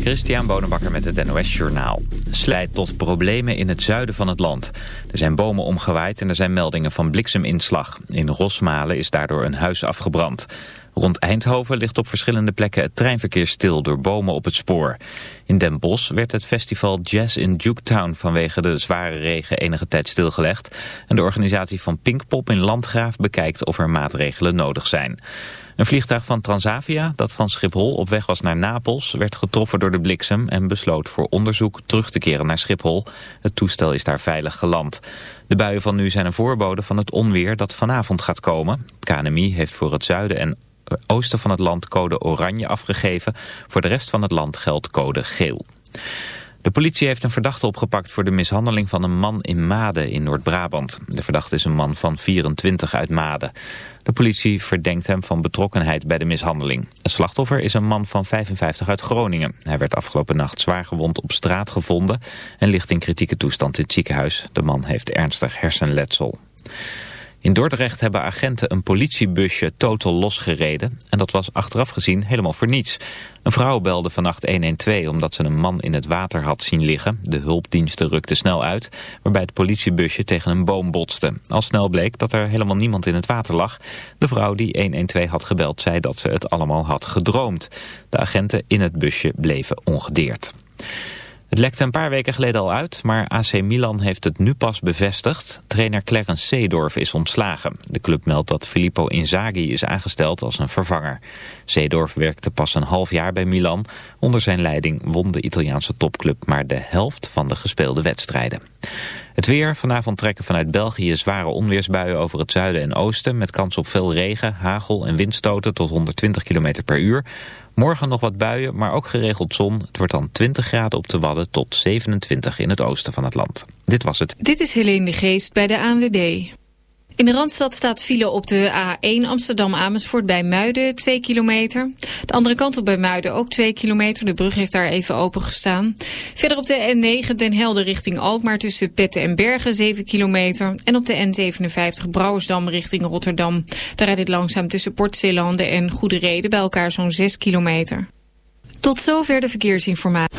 Christian Bonenbakker met het NOS Journaal. Slijt tot problemen in het zuiden van het land. Er zijn bomen omgewaaid en er zijn meldingen van blikseminslag. In Rosmalen is daardoor een huis afgebrand. Rond Eindhoven ligt op verschillende plekken het treinverkeer stil door bomen op het spoor. In Den Bosch werd het festival Jazz in Duketown vanwege de zware regen enige tijd stilgelegd. En de organisatie van Pinkpop in Landgraaf bekijkt of er maatregelen nodig zijn. Een vliegtuig van Transavia, dat van Schiphol op weg was naar Napels, werd getroffen door de bliksem en besloot voor onderzoek terug te keren naar Schiphol. Het toestel is daar veilig geland. De buien van nu zijn een voorbode van het onweer dat vanavond gaat komen. KNMI heeft voor het zuiden en oosten van het land code oranje afgegeven. Voor de rest van het land geldt code geel. De politie heeft een verdachte opgepakt voor de mishandeling van een man in Maden in Noord-Brabant. De verdachte is een man van 24 uit Maden. De politie verdenkt hem van betrokkenheid bij de mishandeling. Het slachtoffer is een man van 55 uit Groningen. Hij werd afgelopen nacht zwaar gewond op straat gevonden en ligt in kritieke toestand in het ziekenhuis. De man heeft ernstig hersenletsel. In Dordrecht hebben agenten een politiebusje totaal losgereden. En dat was achteraf gezien helemaal voor niets. Een vrouw belde vannacht 112 omdat ze een man in het water had zien liggen. De hulpdiensten rukten snel uit, waarbij het politiebusje tegen een boom botste. Al snel bleek dat er helemaal niemand in het water lag. De vrouw die 112 had gebeld zei dat ze het allemaal had gedroomd. De agenten in het busje bleven ongedeerd. Het lekte een paar weken geleden al uit, maar AC Milan heeft het nu pas bevestigd. Trainer Clarence Seedorf is ontslagen. De club meldt dat Filippo Inzaghi is aangesteld als een vervanger. Seedorf werkte pas een half jaar bij Milan. Onder zijn leiding won de Italiaanse topclub maar de helft van de gespeelde wedstrijden. Het weer. Vanavond trekken vanuit België zware onweersbuien over het zuiden en oosten... met kans op veel regen, hagel en windstoten tot 120 km per uur. Morgen nog wat buien, maar ook geregeld zon. Het wordt dan 20 graden op de Wadden tot 27 in het oosten van het land. Dit was het. Dit is Helene de Geest bij de ANWB. In de Randstad staat file op de A1 Amsterdam-Amersfoort bij Muiden, 2 kilometer. De andere kant op bij Muiden ook 2 kilometer. De brug heeft daar even open gestaan. Verder op de N9 Den Helder richting Alkmaar tussen Petten en Bergen, 7 kilometer. En op de N57 Brouwersdam richting Rotterdam. Daar rijdt het langzaam tussen Port Zeelanden en Goede Reden bij elkaar zo'n 6 kilometer. Tot zover de verkeersinformatie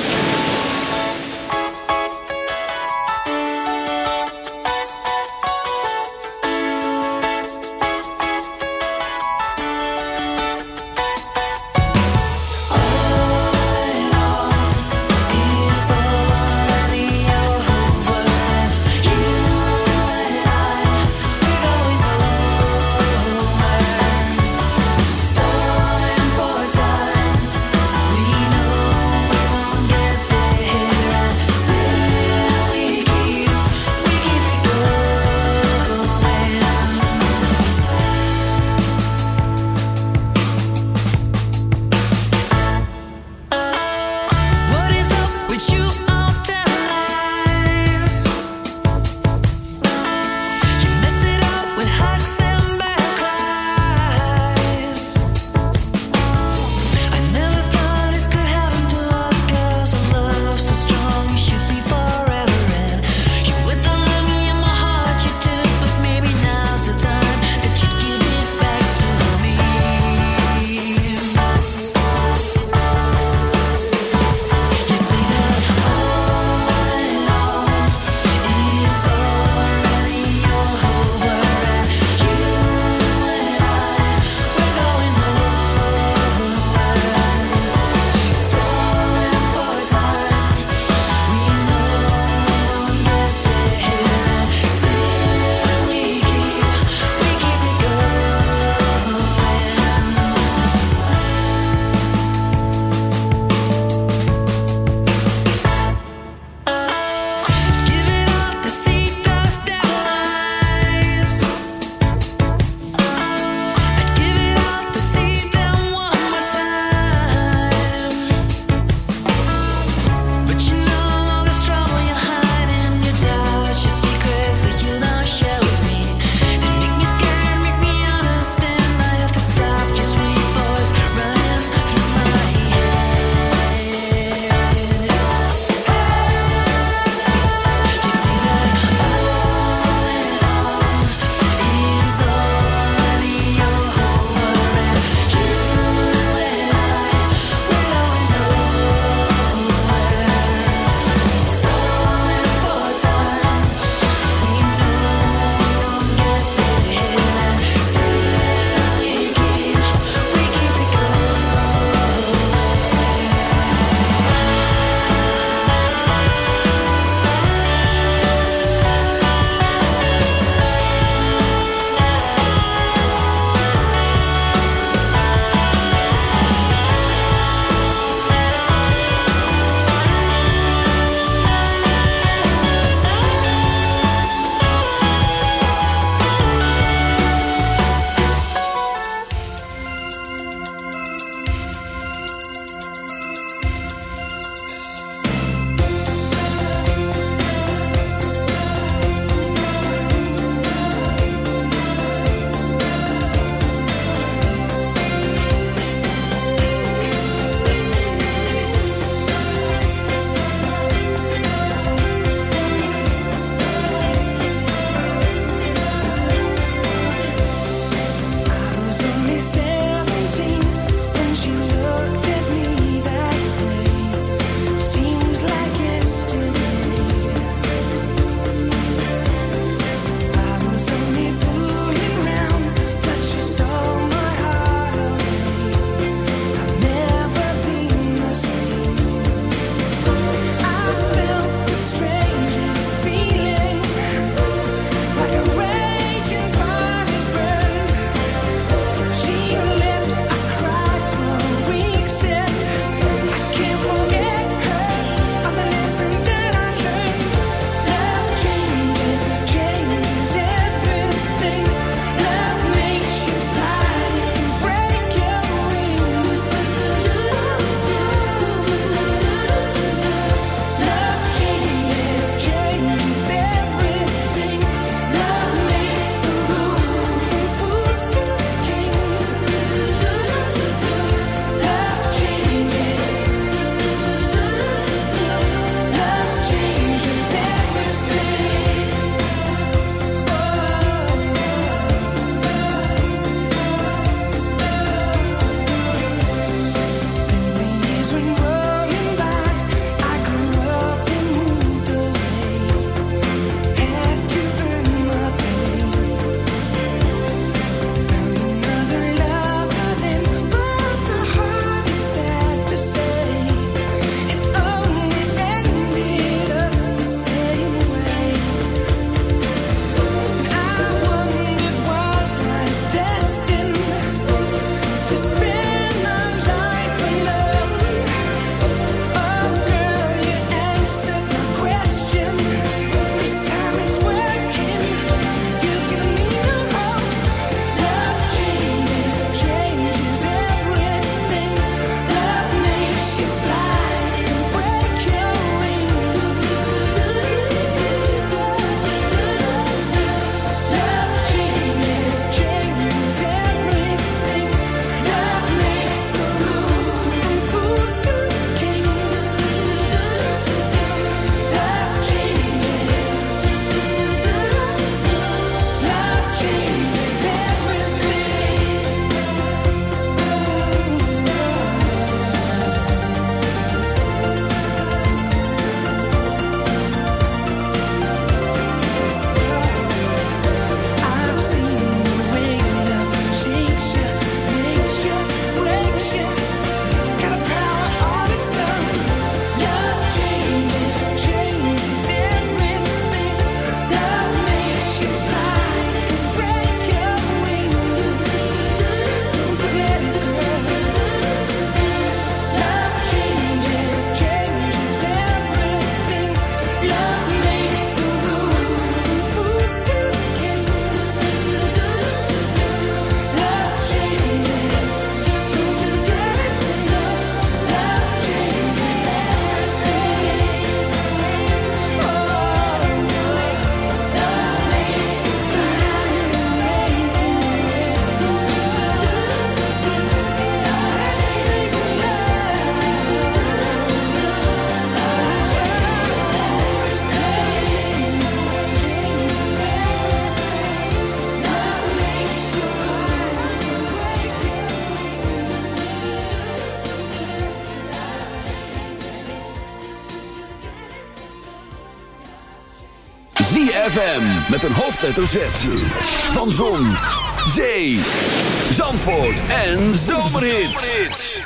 ZFM met een hoofdletter Z. Van Zon, Zee, Zandvoort en Zomerhits.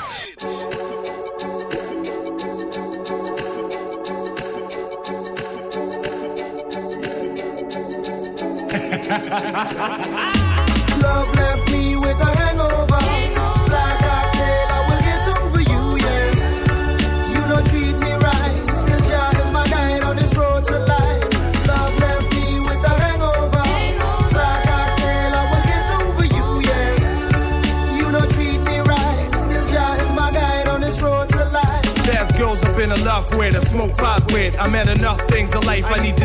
I'm at enough things in life I need to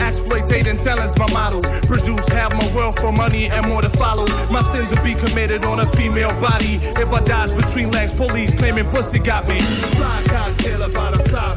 Exploitating talent's my model. Produce half my wealth for money and more to follow. My sins will be committed on a female body. If I dies between legs, police claiming pussy got me. Fly cocktail about a fly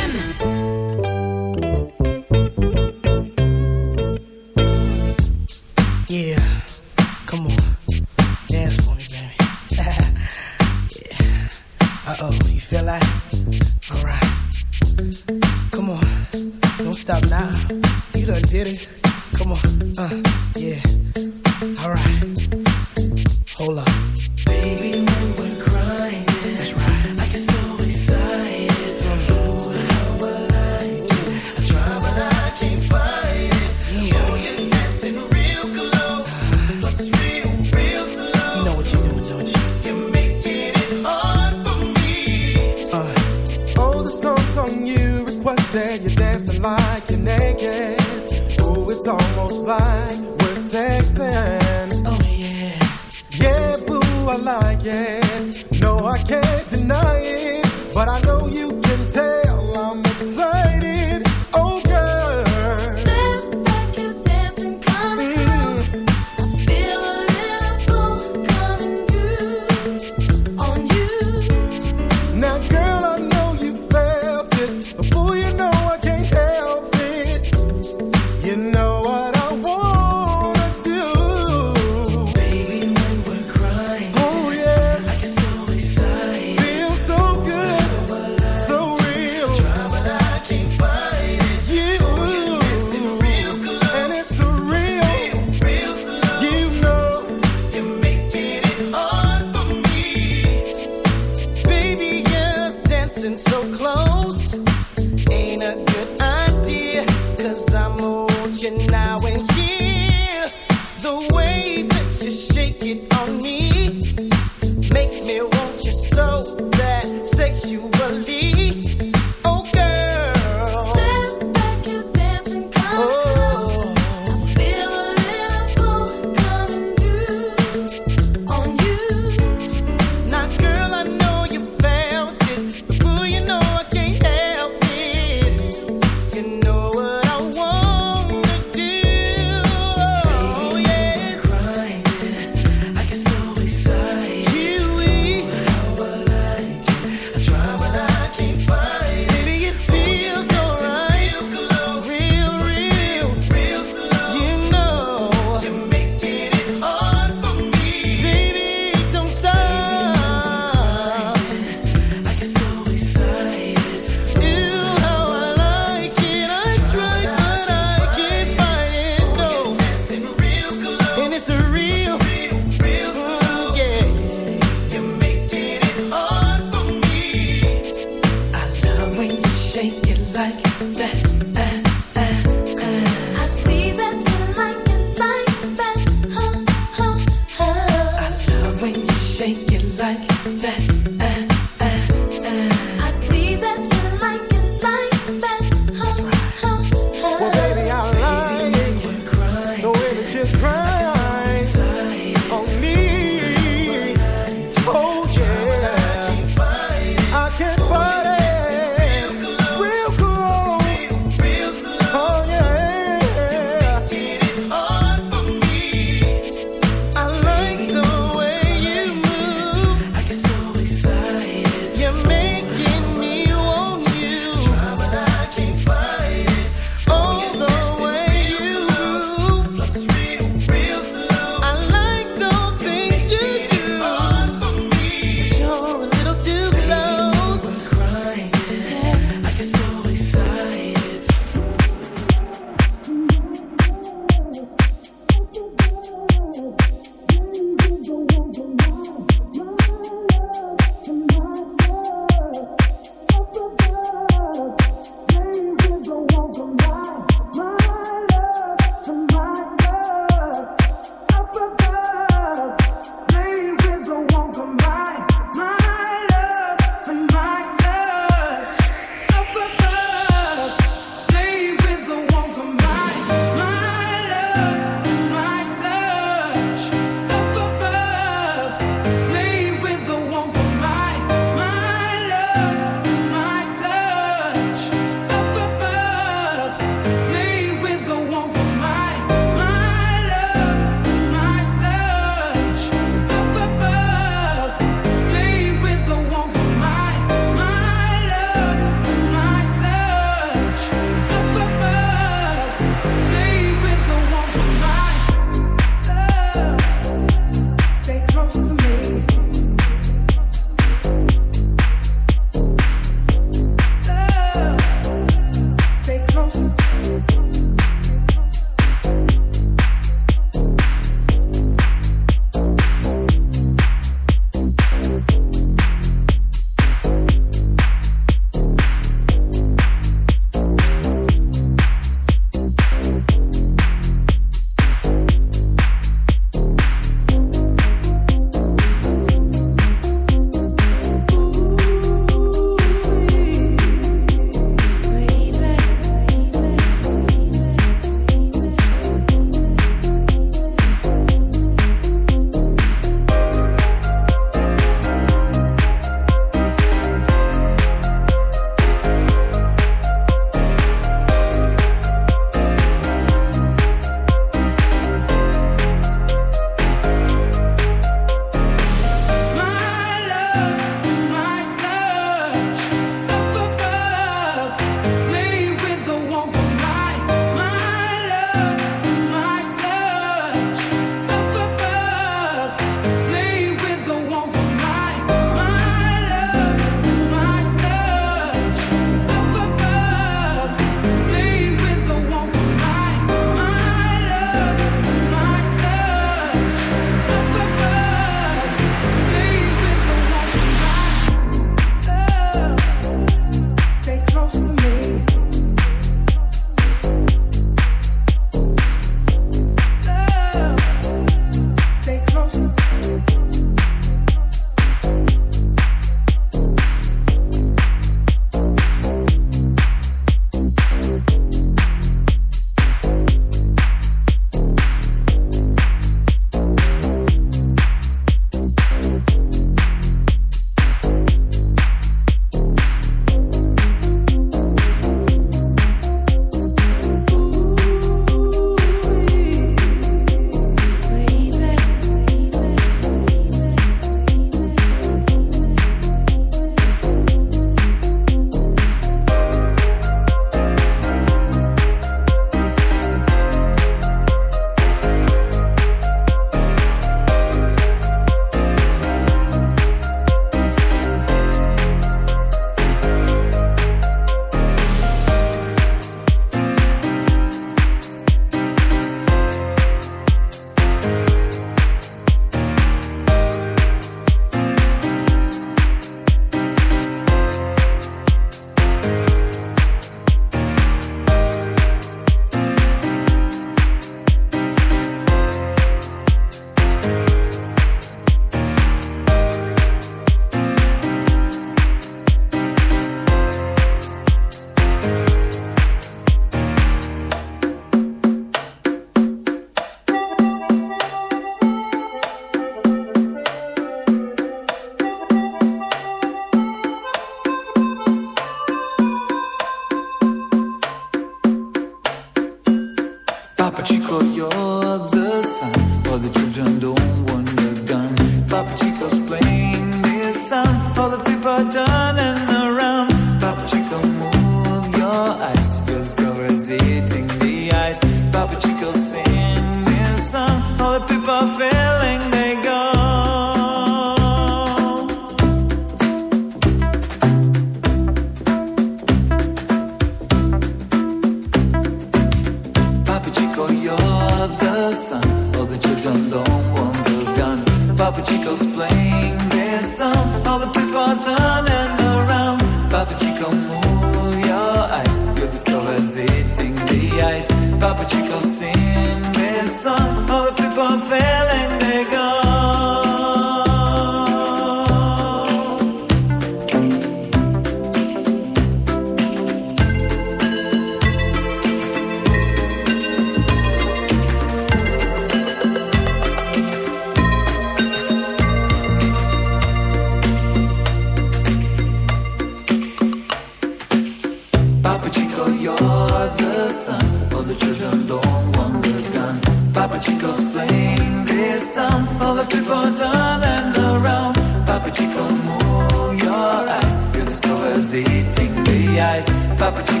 Papa